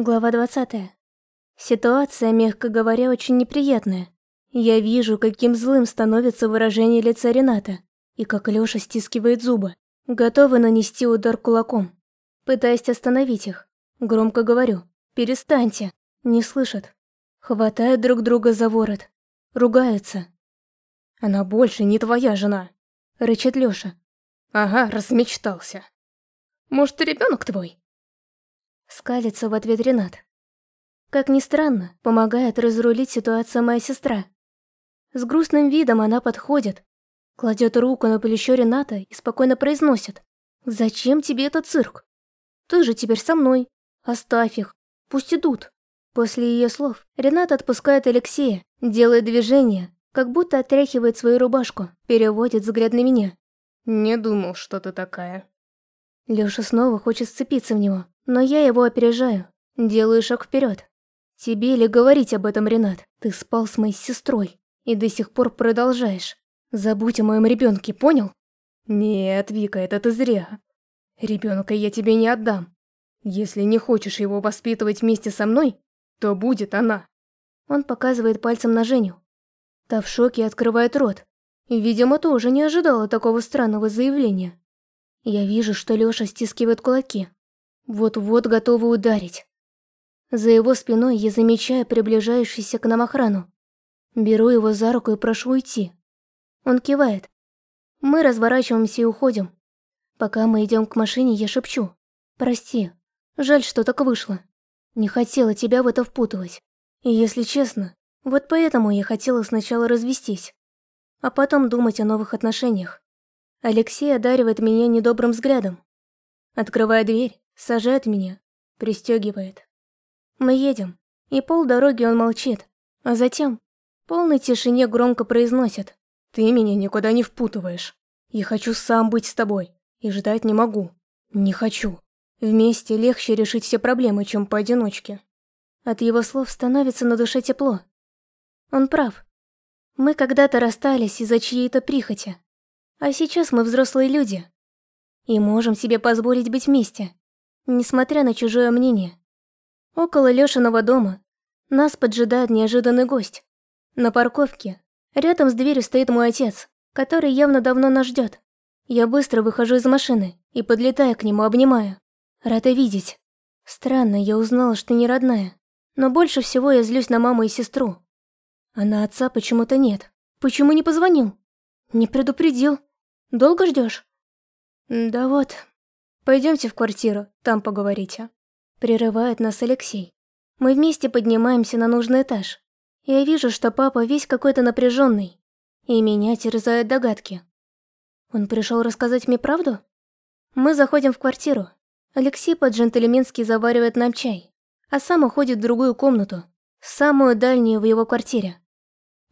Глава 20. Ситуация, мягко говоря, очень неприятная. Я вижу, каким злым становится выражение лица Рената, и как Лёша стискивает зубы, готовый нанести удар кулаком. Пытаясь остановить их, громко говорю «Перестаньте!» Не слышат. Хватают друг друга за ворот. Ругаются. «Она больше не твоя жена!» — рычит Лёша. «Ага, размечтался. Может, ребенок твой?» Скалится в ответ Ренат. Как ни странно, помогает разрулить ситуацию моя сестра. С грустным видом она подходит, кладет руку на плечо Рената и спокойно произносит. «Зачем тебе этот цирк? Ты же теперь со мной. Оставь их, пусть идут». После ее слов Ренат отпускает Алексея, делает движение, как будто отряхивает свою рубашку, переводит взгляд на меня. «Не думал, что ты такая». Лёша снова хочет сцепиться в него, но я его опережаю, делаю шаг вперед. Тебе ли говорить об этом, Ренат? Ты спал с моей сестрой и до сих пор продолжаешь. Забудь о моем ребенке, понял? Нет, Вика, это ты зря. Ребенка я тебе не отдам. Если не хочешь его воспитывать вместе со мной, то будет она. Он показывает пальцем на Женю. Та в шоке открывает рот. Видимо, тоже не ожидала такого странного заявления. Я вижу, что Лёша стискивает кулаки. Вот-вот готова ударить. За его спиной я замечаю приближающуюся к нам охрану. Беру его за руку и прошу уйти. Он кивает. Мы разворачиваемся и уходим. Пока мы идем к машине, я шепчу. «Прости, жаль, что так вышло. Не хотела тебя в это впутывать. И если честно, вот поэтому я хотела сначала развестись, а потом думать о новых отношениях. Алексей одаривает меня недобрым взглядом. Открывая дверь, сажает меня, пристегивает. Мы едем, и полдороги он молчит, а затем в полной тишине громко произносит. «Ты меня никуда не впутываешь. Я хочу сам быть с тобой, и ждать не могу. Не хочу. Вместе легче решить все проблемы, чем поодиночке». От его слов становится на душе тепло. Он прав. Мы когда-то расстались из-за чьей-то прихоти. А сейчас мы взрослые люди. И можем себе позволить быть вместе, несмотря на чужое мнение. Около Лёшиного дома нас поджидает неожиданный гость. На парковке, рядом с дверью стоит мой отец, который явно давно нас ждет. Я быстро выхожу из машины и, подлетая к нему, обнимаю. Рада видеть. Странно, я узнала, что не родная. Но больше всего я злюсь на маму и сестру. А на отца почему-то нет. Почему не позвонил? Не предупредил. Долго ждешь? Да вот. Пойдемте в квартиру, там поговорите. Прерывает нас Алексей. Мы вместе поднимаемся на нужный этаж. Я вижу, что папа весь какой-то напряженный, и меня терзают догадки. Он пришел рассказать мне правду? Мы заходим в квартиру. Алексей по-джентльменски заваривает нам чай, а сам уходит в другую комнату, самую дальнюю в его квартире.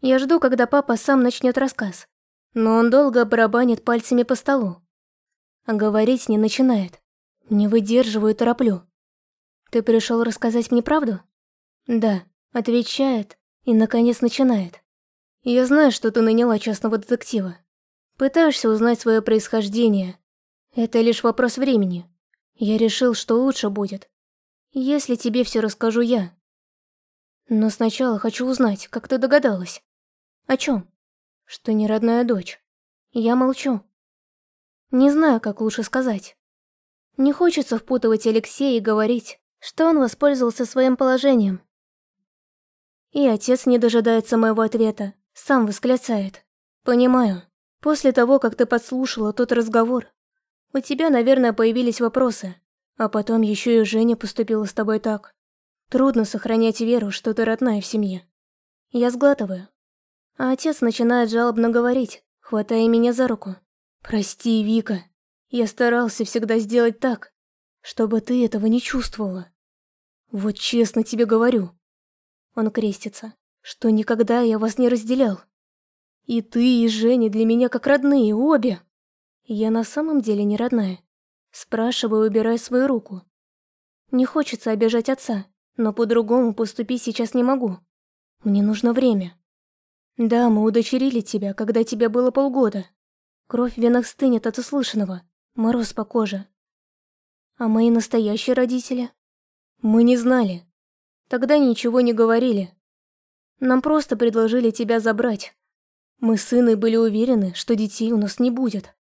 Я жду, когда папа сам начнет рассказ но он долго барабанит пальцами по столу. А говорить не начинает. Не выдерживаю, тороплю. «Ты пришел рассказать мне правду?» «Да», отвечает и, наконец, начинает. «Я знаю, что ты наняла частного детектива. Пытаешься узнать свое происхождение. Это лишь вопрос времени. Я решил, что лучше будет, если тебе все расскажу я. Но сначала хочу узнать, как ты догадалась. О чем? что не родная дочь. Я молчу. Не знаю, как лучше сказать. Не хочется впутывать Алексея и говорить, что он воспользовался своим положением. И отец не дожидается моего ответа, сам восклицает. «Понимаю. После того, как ты подслушала тот разговор, у тебя, наверное, появились вопросы, а потом еще и Женя поступила с тобой так. Трудно сохранять веру, что ты родная в семье. Я сглатываю. А отец начинает жалобно говорить, хватая меня за руку. «Прости, Вика. Я старался всегда сделать так, чтобы ты этого не чувствовала. Вот честно тебе говорю». Он крестится, что никогда я вас не разделял. И ты, и Женя для меня как родные, обе. Я на самом деле не родная. Спрашиваю, убирая свою руку. Не хочется обижать отца, но по-другому поступить сейчас не могу. Мне нужно время. Да, мы удочерили тебя, когда тебе было полгода. Кровь в венах стынет от услышанного, мороз по коже. А мои настоящие родители? Мы не знали. Тогда ничего не говорили. Нам просто предложили тебя забрать. Мы с Инной были уверены, что детей у нас не будет.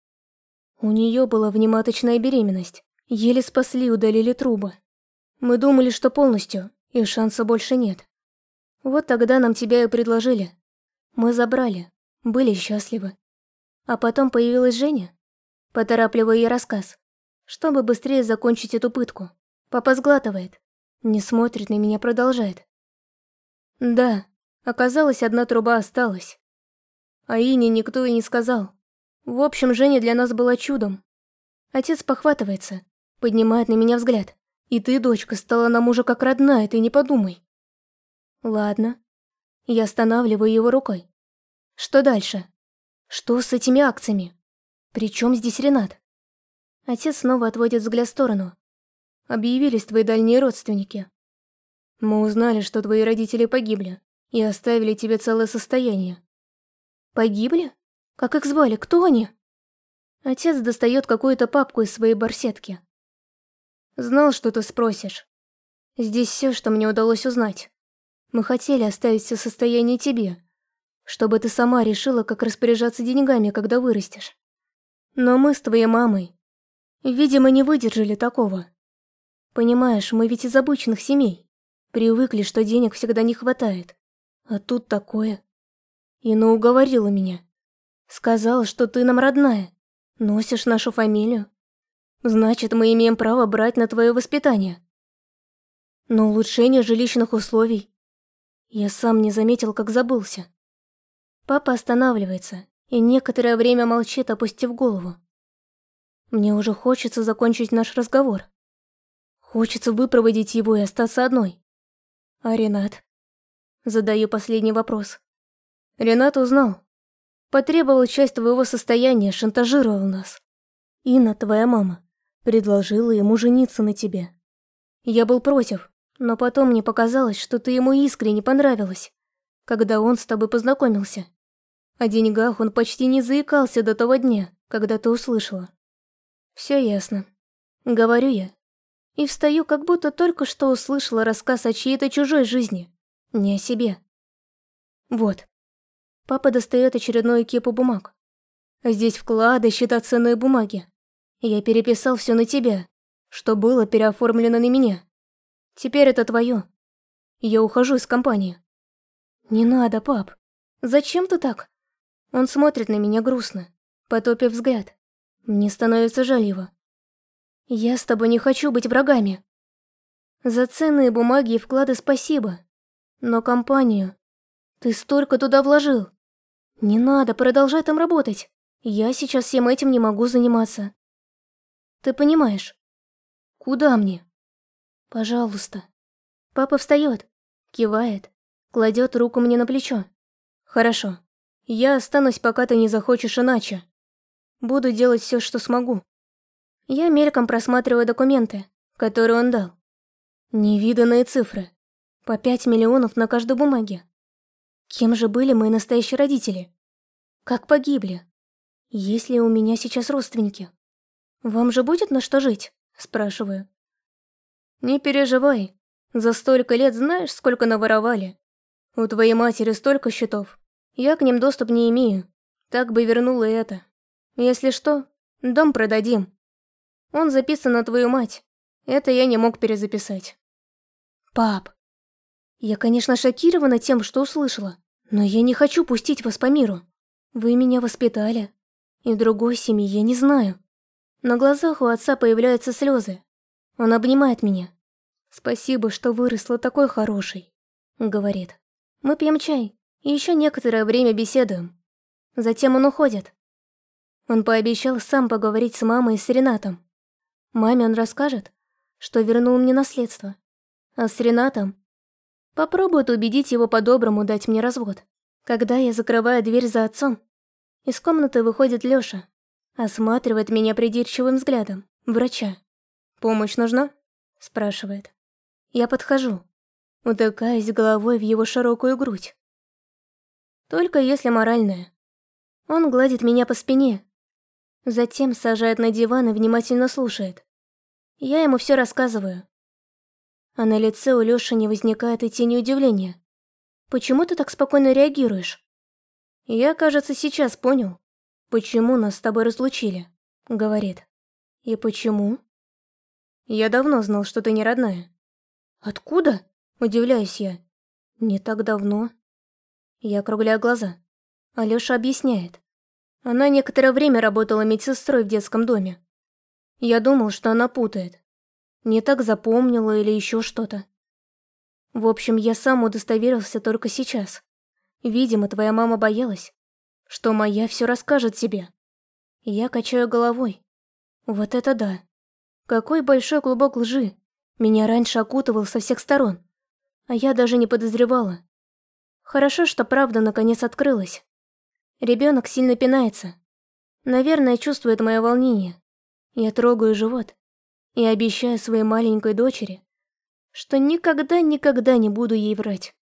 У нее была внематочная беременность. Еле спасли, удалили трубы. Мы думали, что полностью, и шанса больше нет. Вот тогда нам тебя и предложили. Мы забрали, были счастливы. А потом появилась Женя, поторапливая ей рассказ, чтобы быстрее закончить эту пытку. Папа сглатывает, не смотрит на меня, продолжает. Да, оказалось, одна труба осталась. А Ине никто и не сказал. В общем, Женя для нас была чудом. Отец похватывается, поднимает на меня взгляд. И ты, дочка, стала нам уже как родная, ты не подумай. Ладно. Я останавливаю его рукой. Что дальше? Что с этими акциями? Причем здесь Ренат? Отец снова отводит взгляд в сторону. Объявились твои дальние родственники. Мы узнали, что твои родители погибли, и оставили тебе целое состояние. Погибли? Как их звали? Кто они? Отец достает какую-то папку из своей барсетки. Знал, что ты спросишь. Здесь все, что мне удалось узнать. Мы хотели оставить все состояние тебе, чтобы ты сама решила, как распоряжаться деньгами, когда вырастешь. Но мы с твоей мамой, видимо, не выдержали такого. Понимаешь, мы ведь из обычных семей. Привыкли, что денег всегда не хватает. А тут такое. Ина уговорила меня. Сказала, что ты нам родная, носишь нашу фамилию. Значит, мы имеем право брать на твое воспитание. Но улучшение жилищных условий... Я сам не заметил, как забылся. Папа останавливается и некоторое время молчит, опустив голову. Мне уже хочется закончить наш разговор. Хочется выпроводить его и остаться одной. А Ренат? Задаю последний вопрос. Ренат узнал. Потребовал часть твоего состояния, шантажировал нас. Инна, твоя мама, предложила ему жениться на тебе. Я был против, но потом мне показалось, что ты ему искренне понравилась, когда он с тобой познакомился. О деньгах он почти не заикался до того дня, когда ты услышала. Все ясно. Говорю я. И встаю, как будто только что услышала рассказ о чьей-то чужой жизни, не о себе. Вот. Папа достает очередную кипу бумаг. Здесь вклады, счета ценные бумаги. Я переписал все на тебя, что было переоформлено на меня. Теперь это твое. Я ухожу из компании. Не надо, пап. Зачем ты так? Он смотрит на меня грустно, потопив взгляд. Мне становится жаль его. Я с тобой не хочу быть врагами. За ценные бумаги и вклады спасибо. Но компанию... Ты столько туда вложил. Не надо, продолжай там работать. Я сейчас всем этим не могу заниматься. Ты понимаешь? Куда мне? Пожалуйста. Папа встает, кивает, кладет руку мне на плечо. Хорошо. Я останусь, пока ты не захочешь иначе. Буду делать все, что смогу. Я мельком просматриваю документы, которые он дал. Невиданные цифры. По пять миллионов на каждой бумаге. Кем же были мои настоящие родители? Как погибли? Есть ли у меня сейчас родственники? Вам же будет на что жить? Спрашиваю. Не переживай. За столько лет знаешь, сколько наворовали. У твоей матери столько счетов. Я к ним доступ не имею. Так бы вернула это. Если что, дом продадим. Он записан на твою мать. Это я не мог перезаписать. Пап, я, конечно, шокирована тем, что услышала, но я не хочу пустить вас по миру. Вы меня воспитали, и другой семьи я не знаю. На глазах у отца появляются слезы. Он обнимает меня. «Спасибо, что выросла такой хорошей», — говорит. Мы пьем чай еще некоторое время беседуем. Затем он уходит. Он пообещал сам поговорить с мамой и с Ренатом. Маме он расскажет, что вернул мне наследство. А с Ренатом Попробует убедить его по-доброму дать мне развод. Когда я закрываю дверь за отцом, из комнаты выходит Лёша, осматривает меня придирчивым взглядом, врача. «Помощь нужна?» – спрашивает. Я подхожу, утыкаясь головой в его широкую грудь. Только если моральная. Он гладит меня по спине, затем сажает на диван и внимательно слушает. Я ему все рассказываю. а на лице у Лёши не возникает и тени удивления. «Почему ты так спокойно реагируешь?» «Я, кажется, сейчас понял, почему нас с тобой разлучили», — говорит. «И почему?» «Я давно знал, что ты не родная». «Откуда?» — удивляюсь я. «Не так давно». Я округляю глаза. Алёша объясняет. Она некоторое время работала медсестрой в детском доме. Я думал, что она путает. Не так запомнила или еще что-то. В общем, я сам удостоверился только сейчас. Видимо, твоя мама боялась, что моя все расскажет тебе. Я качаю головой. Вот это да. Какой большой клубок лжи. Меня раньше окутывал со всех сторон. А я даже не подозревала. Хорошо, что правда наконец открылась. Ребенок сильно пинается. Наверное, чувствует мое волнение. Я трогаю живот и обещаю своей маленькой дочери, что никогда-никогда не буду ей врать.